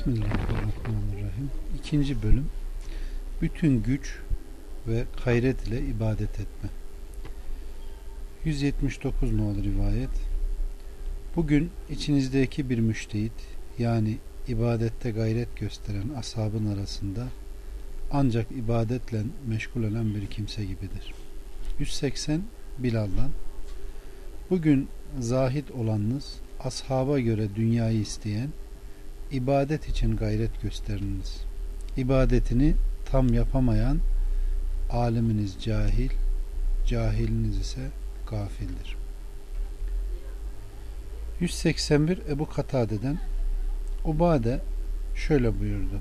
Bismillahirrahmanirrahim. İkinci bölüm. Bütün güç ve gayret ile ibadet etme. 179 nolu rivayet. Bugün içinizdeki bir müştehit yani ibadette gayret gösteren ashabın arasında ancak ibadetle meşgul olan bir kimse gibidir. 180 Bilal'dan Bugün zahit olanınız ashaba göre dünyayı isteyen ibadet için gayret gösteriniz. İbadetini tam yapamayan aliminiz cahil, cahiliniz ise gafildir. 181 Ebu Katade'den Ubade şöyle buyurdu.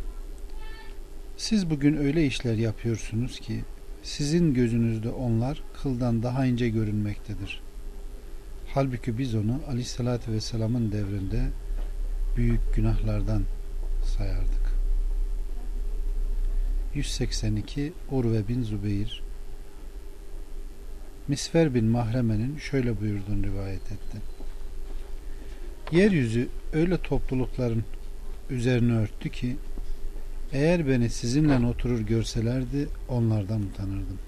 Siz bugün öyle işler yapıyorsunuz ki sizin gözünüzde onlar kıldan daha ince görünmektedir. Halbuki biz onu Aleyhisselatü Vesselam'ın devrinde büyük günahlardan sayardık. 182 Urve bin Zubeyir Misver bin Mahreme'nin şöyle buyurduğunu rivayet etti. Yeryüzü öyle toplulukların üzerine örttü ki eğer beni sizinle oturur görselerdi onlardan utanırdım.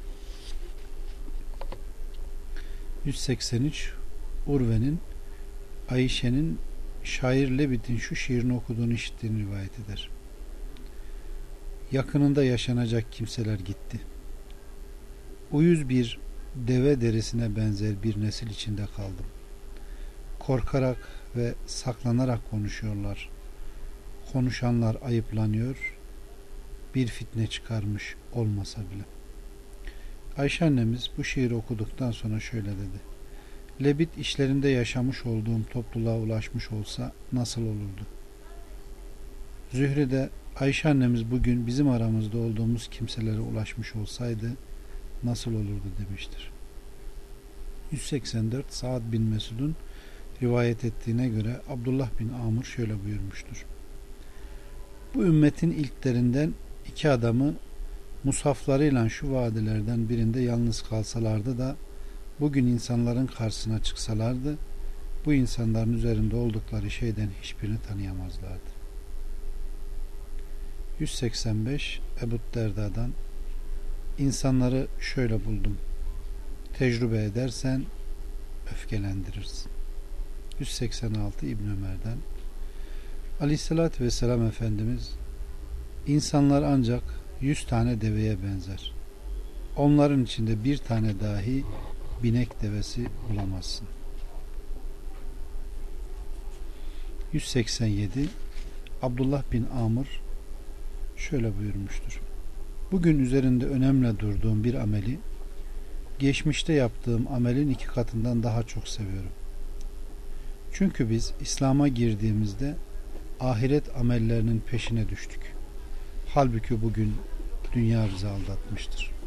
183 Urve'nin Ayşe'nin şair Levit'in şu şiirini okuduğunu işittiğini rivayet eder. Yakınında yaşanacak kimseler gitti. Uyuz bir deve derisine benzer bir nesil içinde kaldım. Korkarak ve saklanarak konuşuyorlar. Konuşanlar ayıplanıyor, bir fitne çıkarmış olmasa bile. Ayşe annemiz bu şiiri okuduktan sonra şöyle dedi. Lebit işlerinde yaşamış olduğum topluluğa ulaşmış olsa nasıl olurdu? Zühre de Ayşe annemiz bugün bizim aramızda olduğumuz kimselere ulaşmış olsaydı nasıl olurdu demiştir. 184 Saad bin Mesud'un rivayet ettiğine göre Abdullah bin Amr şöyle buyurmuştur. Bu ümmetin ilklerinden iki adamı musaflarıyla şu vadilerden birinde yalnız kalsalardı da bugün insanların karşısına çıksalardı bu insanların üzerinde oldukları şeyden hiçbirini tanıyamazlardı. 185 Ebu Derda'dan insanları şöyle buldum. Tecrübe edersen öfkelendirirsin. 186 İbn Ömer'den Aleyhissalatü Vesselam Efendimiz insanlar ancak yüz tane deveye benzer. Onların içinde bir tane dahi binek devesi bulamazsın. 187 Abdullah bin Amr şöyle buyurmuştur. Bugün üzerinde önemli durduğum bir ameli geçmişte yaptığım amelin iki katından daha çok seviyorum. Çünkü biz İslam'a girdiğimizde ahiret amellerinin peşine düştük. Halbuki bugün dünya bizi aldatmıştır.